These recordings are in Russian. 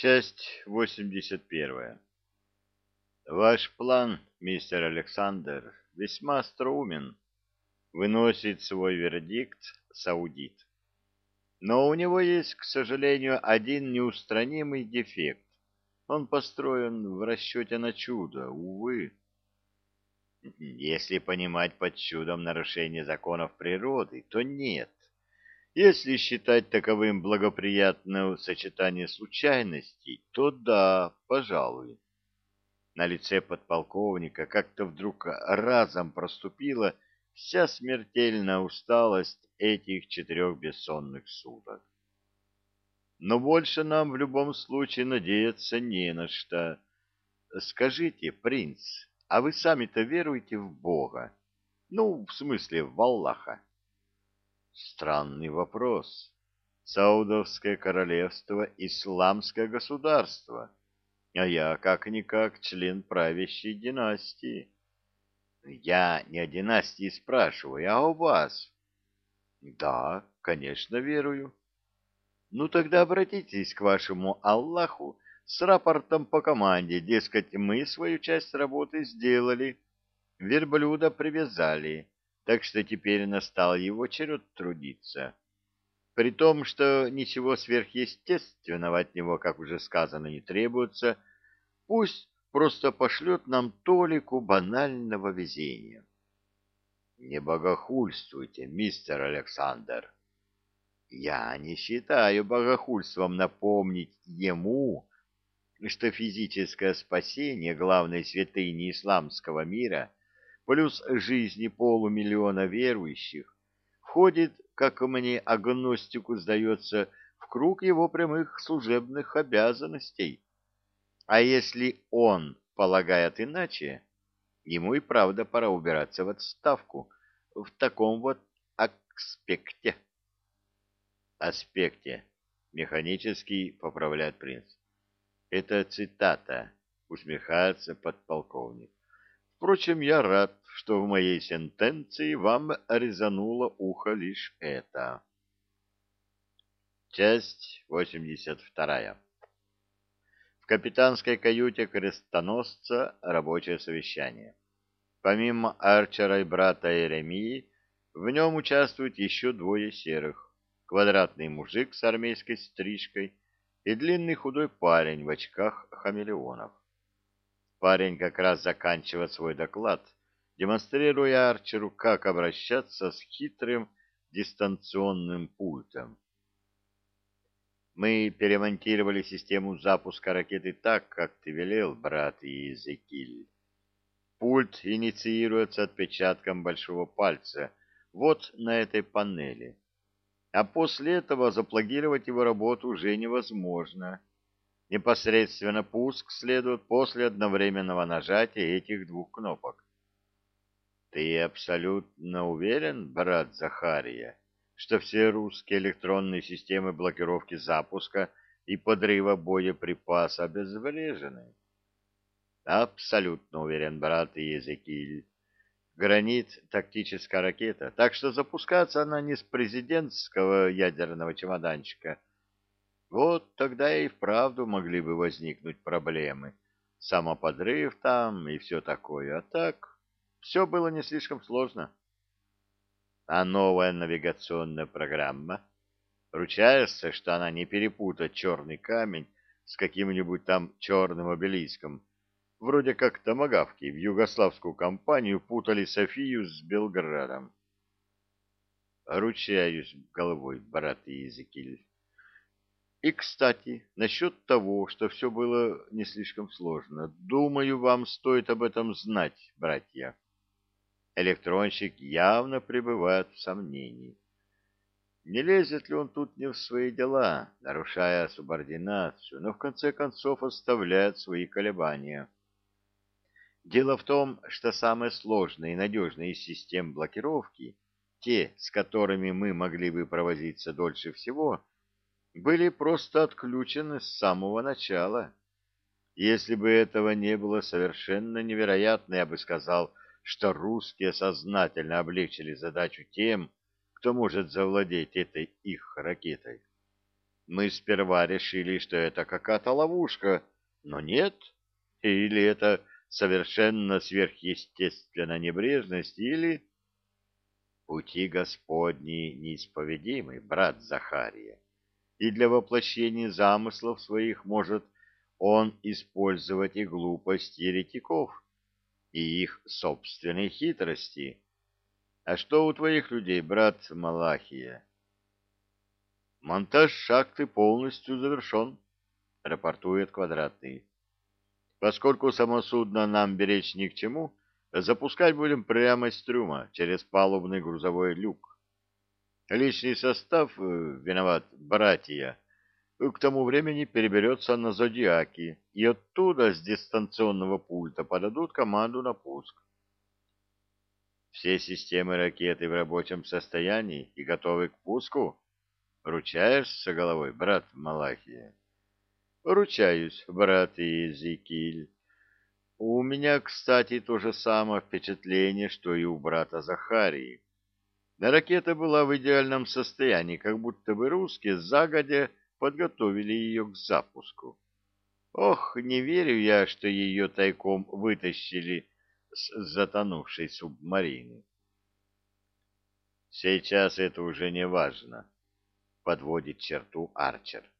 Часть 81. Ваш план, мистер Александр, весьма остроумен. Выносит свой вердикт саудит. Но у него есть, к сожалению, один неустранимый дефект. Он построен в расчете на чудо, увы. Если понимать под чудом нарушение законов природы, то нет. Если считать таковым благоприятное сочетание случайностей, то да, пожалуй. На лице подполковника как-то вдруг разом проступила вся смертельная усталость этих четырех бессонных суток. Но больше нам в любом случае надеяться не на что. Скажите, принц, а вы сами-то веруете в Бога? Ну, в смысле, в Аллаха? Странный вопрос. Саудовское королевство — исламское государство, а я как-никак член правящей династии. Я не о династии спрашиваю, а о вас. Да, конечно, верую. Ну тогда обратитесь к вашему Аллаху с рапортом по команде, дескать, мы свою часть работы сделали, верблюда привязали, так что теперь настал его черед трудиться. При том, что ничего сверхъестественного от него, как уже сказано, не требуется, пусть просто пошлет нам толику банального везения. Не богохульствуйте, мистер Александр. Я не считаю богохульством напомнить ему, что физическое спасение главной святыни исламского мира — плюс жизни полумиллиона верующих, входит, как мне агностику сдается, в круг его прямых служебных обязанностей. А если он полагает иначе, ему и правда пора убираться в отставку в таком вот аспекте. Аспекте. Механически поправляет принц. Это цитата, усмехается подполковник. Впрочем, я рад, что в моей сентенции вам резануло ухо лишь это. Часть 82. В капитанской каюте крестоносца рабочее совещание. Помимо Арчера и брата Еремии, в нем участвуют еще двое серых. Квадратный мужик с армейской стрижкой и длинный худой парень в очках хамелеонов. Парень как раз заканчивает свой доклад, демонстрируя Арчеру, как обращаться с хитрым дистанционным пультом. Мы перемонтировали систему запуска ракеты так, как ты велел, брат Иезекиль. Пульт инициируется отпечатком большого пальца вот на этой панели. А после этого заплагировать его работу уже невозможно. Непосредственно пуск следует после одновременного нажатия этих двух кнопок. Ты абсолютно уверен, брат Захария, что все русские электронные системы блокировки запуска и подрыва боеприпаса обезврежены? Абсолютно уверен, брат Езекиль. Гранит — тактическая ракета, так что запускаться она не с президентского ядерного чемоданчика, вот тогда и вправду могли бы возникнуть проблемы. Самоподрыв там и все такое. А так, все было не слишком сложно. А новая навигационная программа? Ручаешься, что она не перепутает черный камень с каким-нибудь там черным обелиском? Вроде как томагавки в югославскую компанию путали Софию с Белградом. Ручаюсь головой, брат Иезекиль. И, кстати, насчет того, что все было не слишком сложно, думаю, вам стоит об этом знать, братья. Электронщик явно пребывает в сомнении. Не лезет ли он тут не в свои дела, нарушая субординацию, но в конце концов оставляет свои колебания. Дело в том, что самые сложные и надежные из систем блокировки, те, с которыми мы могли бы провозиться дольше всего, — были просто отключены с самого начала. Если бы этого не было совершенно невероятно, я бы сказал, что русские сознательно облегчили задачу тем, кто может завладеть этой их ракетой. Мы сперва решили, что это какая-то ловушка, но нет. Или это совершенно сверхъестественная небрежность, или... Пути Господни неисповедимы, брат Захария, и для воплощения замыслов своих может он использовать и глупость еретиков, и их собственные хитрости. А что у твоих людей, брат Малахия? Монтаж шахты полностью завершен, рапортует Квадратный. Поскольку само судно нам беречь ни к чему, запускать будем прямо из трюма, через палубный грузовой люк. Личный состав, э, виноват, братья, к тому времени переберется на Зодиаки, и оттуда с дистанционного пульта подадут команду на пуск. Все системы ракеты в рабочем состоянии и готовы к пуску? Ручаешься головой, брат Малахия? Ручаюсь, брат Иезекииль. У меня, кстати, то же самое впечатление, что и у брата Захарии. Ракета была в идеальном состоянии, как будто бы русские загодя подготовили ее к запуску. Ох, не верю я, что ее тайком вытащили с затонувшей субмарины. Сейчас это уже не важно, подводит черту Арчер.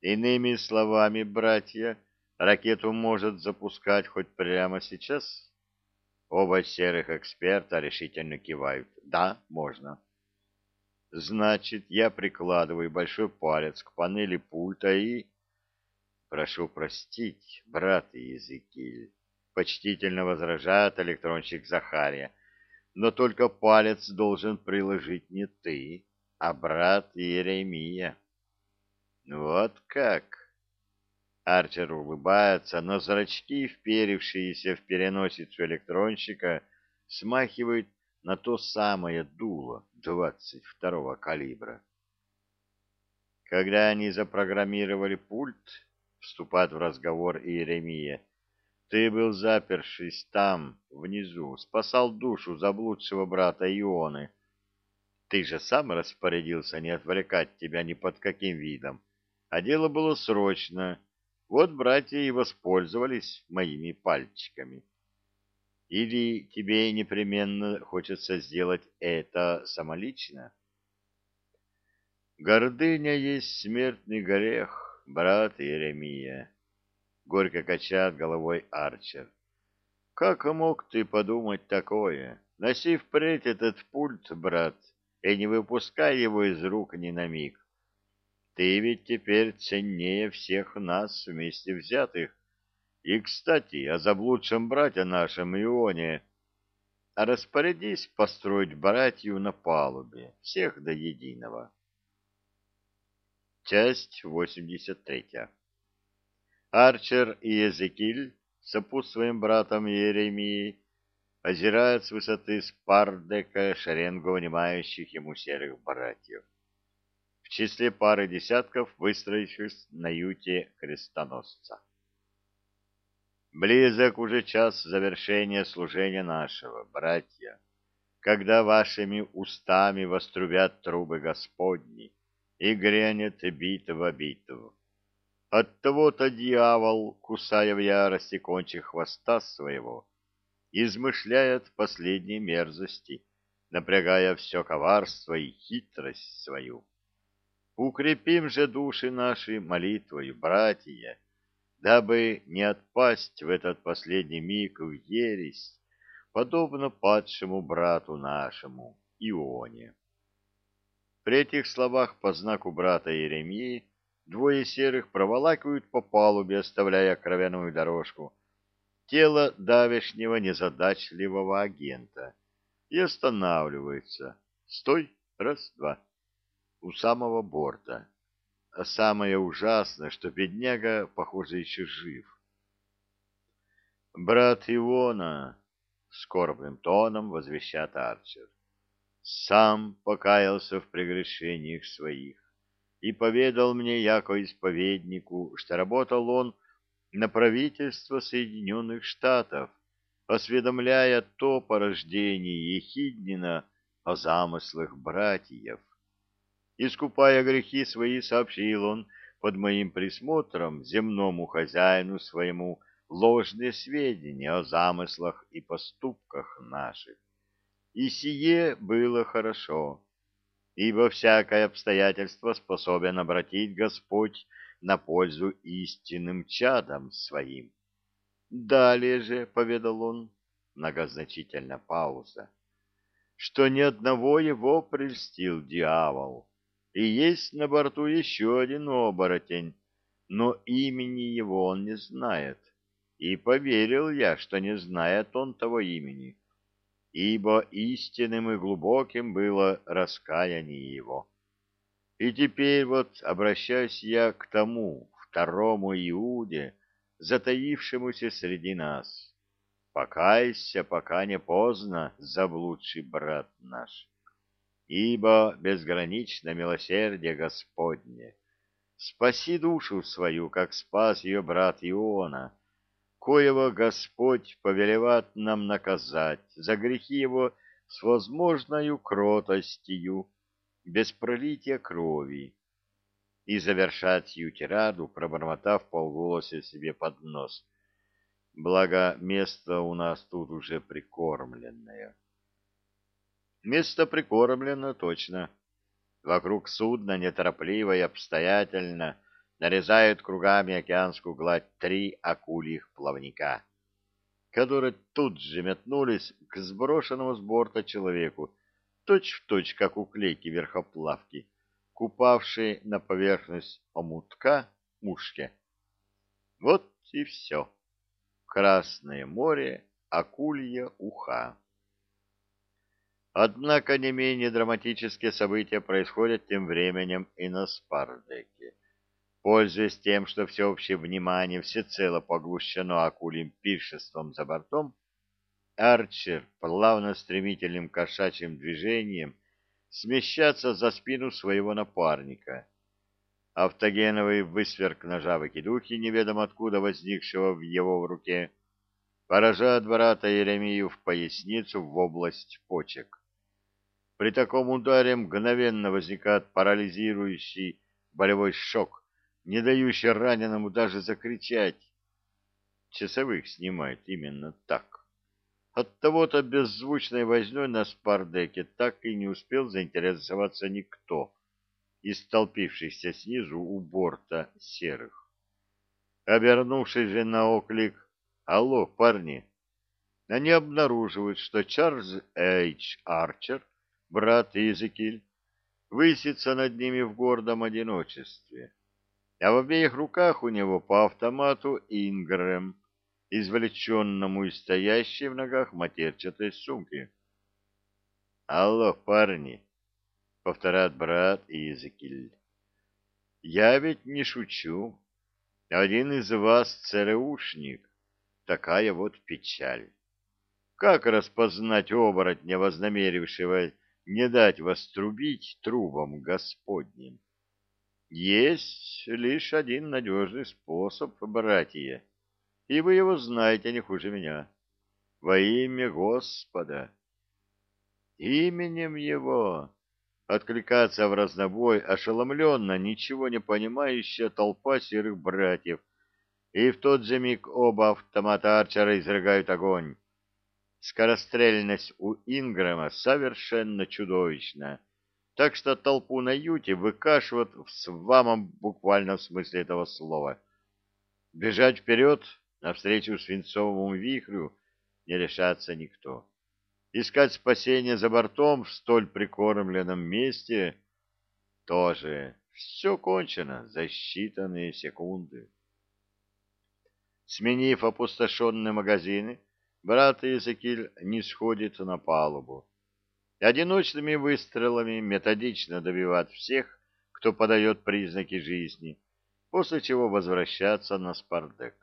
Иными словами, братья, ракету может запускать хоть прямо сейчас? Оба серых эксперта решительно кивают. Да, можно. Значит, я прикладываю большой палец к панели пульта и... Прошу простить, брат Иезекииль, почтительно возражает электронщик Захария, но только палец должен приложить не ты, а брат Иеремия. Вот как? Арчер улыбается, но зрачки, вперившиеся в переносицу электронщика, смахивают на то самое дуло 22-го калибра. Когда они запрограммировали пульт, вступает в разговор Иеремия, ты был запершись там, внизу, спасал душу заблудшего брата Ионы. Ты же сам распорядился не отвлекать тебя ни под каким видом а дело было срочно. Вот братья и воспользовались моими пальчиками. Или тебе непременно хочется сделать это самолично? Гордыня есть смертный грех, брат Иеремия. Горько качает головой Арчер. Как мог ты подумать такое? Носи впредь этот пульт, брат, и не выпускай его из рук ни на миг. Ты ведь теперь ценнее всех нас вместе взятых. И, кстати, о заблудшем брате нашем Ионе. Распорядись построить братью на палубе, всех до единого. Часть 83 Арчер и Езекиль, сопутствуем братом Иеремии, озирают с высоты Спардека шеренгу внимающих ему серых братьев числе пары десятков выстроившись на юте крестоносца. Близок уже час завершения служения нашего, братья, когда вашими устами вострубят трубы Господни и грянет битва битву. Оттого-то дьявол, кусая в ярости кончик хвоста своего, измышляет последние мерзости, напрягая все коварство и хитрость свою. Укрепим же души наши молитвою, братья, дабы не отпасть в этот последний миг в ересь, подобно падшему брату нашему, Ионе. При этих словах по знаку брата Иеремии двое серых проволакивают по палубе, оставляя кровяную дорожку, тело давешнего незадачливого агента, и останавливается. Стой, раз, два у самого борта. А самое ужасное, что бедняга, похоже, еще жив. «Брат Иона», — скорбным тоном возвещает Арчер, — «сам покаялся в прегрешениях своих и поведал мне, яко исповеднику, что работал он на правительство Соединенных Штатов, осведомляя то порождение Ехиднина о замыслах братьев. Искупая грехи свои, сообщил он под моим присмотром земному хозяину своему ложные сведения о замыслах и поступках наших. И сие было хорошо, ибо всякое обстоятельство способен обратить Господь на пользу истинным чадам своим. Далее же, — поведал он, многозначительно пауза, — что ни одного его прельстил дьявол, и есть на борту еще один оборотень, но имени его он не знает. И поверил я, что не знает он того имени, ибо истинным и глубоким было раскаяние его. И теперь вот обращаюсь я к тому второму Иуде, затаившемуся среди нас. Покайся, пока не поздно, заблудший брат наш, ибо безгранично милосердие Господне. Спаси душу свою, как спас ее брат Иона, коего Господь повелевает нам наказать за грехи его с возможною кротостью, без пролития крови, и завершать сию тираду, пробормотав полголоса себе под нос. Благо, место у нас тут уже прикормленное. Место прикормлено точно. Вокруг судна неторопливо и обстоятельно нарезают кругами океанскую гладь три акульих плавника, которые тут же метнулись к сброшенному с борта человеку, точь-в-точь, точь, как уклейки верхоплавки, купавшие на поверхность омутка мушке. Вот и все. Красное море, акулья уха. Однако не менее драматические события происходят тем временем и на Спардеке. Пользуясь тем, что всеобщее внимание всецело поглощено акулим пиршеством за бортом, Арчер плавно стремительным кошачьим движением смещаться за спину своего напарника. Автогеновый высверк ножа выкидухи, неведомо откуда возникшего в его руке, поражает брата Еремию в поясницу в область почек. При таком ударе мгновенно возникает парализирующий болевой шок, не дающий раненому даже закричать. Часовых снимает именно так. От того-то беззвучной вознёй на спардеке так и не успел заинтересоваться никто из столпившихся снизу у борта серых. Обернувшись же на оклик «Алло, парни!», они обнаруживают, что Чарльз Эйч Арчер, брат Изекиль, высится над ними в гордом одиночестве а в обеих руках у него по автомату Ингрэм, извлеченному из стоящей в ногах матерчатой сумки. «Алло, парни!» — повторяет брат Изекиль. «Я ведь не шучу. Один из вас ЦРУшник. Такая вот печаль. Как распознать оборотня, вознамерившего не дать вас трубить трубам Господним?» Есть лишь один надежный способ, братья, и вы его знаете не хуже меня. Во имя Господа. Именем его откликаться в разнобой ошеломленно, ничего не понимающая толпа серых братьев, и в тот же миг оба автомата Арчера изрыгают огонь. Скорострельность у Ингрэма совершенно чудовищна так что толпу на юте выкашивают в самом буквальном смысле этого слова. Бежать вперед, навстречу свинцовому вихрю, не решается никто. Искать спасение за бортом в столь прикормленном месте тоже все кончено за считанные секунды. Сменив опустошенные магазины, брат Иезекииль не сходит на палубу одиночными выстрелами методично добивать всех, кто подает признаки жизни, после чего возвращаться на спардек.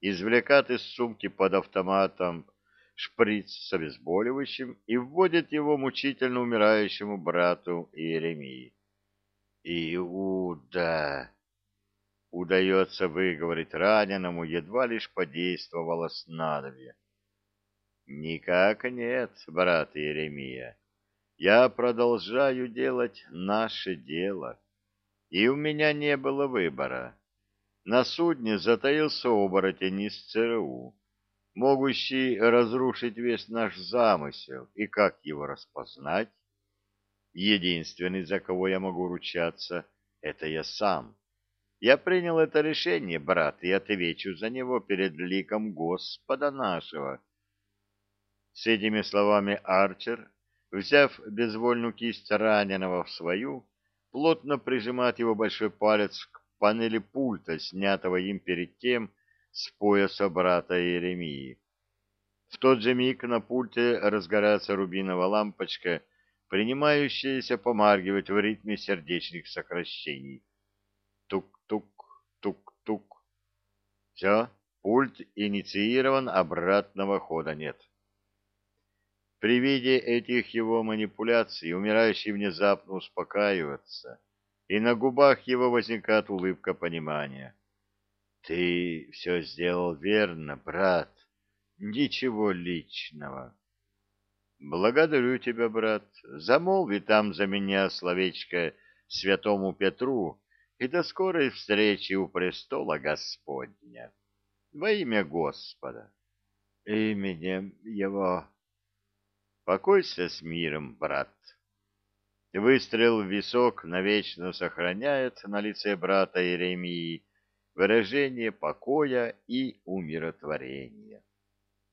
Извлекает из сумки под автоматом шприц с обезболивающим и вводит его мучительно умирающему брату Иеремии. «Иуда!» Удается выговорить раненому, едва лишь подействовало снадобье. Никак нет, брат Иеремия. Я продолжаю делать наше дело, и у меня не было выбора. На судне затаился оборотень из ЦРУ, могущий разрушить весь наш замысел, и как его распознать? Единственный, за кого я могу ручаться, это я сам. Я принял это решение, брат, и отвечу за него перед ликом Господа нашего. С этими словами Арчер, взяв безвольную кисть раненого в свою, плотно прижимает его большой палец к панели пульта, снятого им перед тем с пояса брата Иеремии. В тот же миг на пульте разгорается рубиновая лампочка, принимающаяся помаргивать в ритме сердечных сокращений. Тук-тук, тук-тук. Все, пульт инициирован, обратного хода нет. При виде этих его манипуляций умирающий внезапно успокаивается, и на губах его возникает улыбка понимания. «Ты все сделал верно, брат. Ничего личного». «Благодарю тебя, брат. Замолви там за меня словечко святому Петру и до скорой встречи у престола Господня. Во имя Господа. Именем Его. Покойся с миром, брат. Выстрел в висок навечно сохраняет на лице брата Иеремии выражение покоя и умиротворения.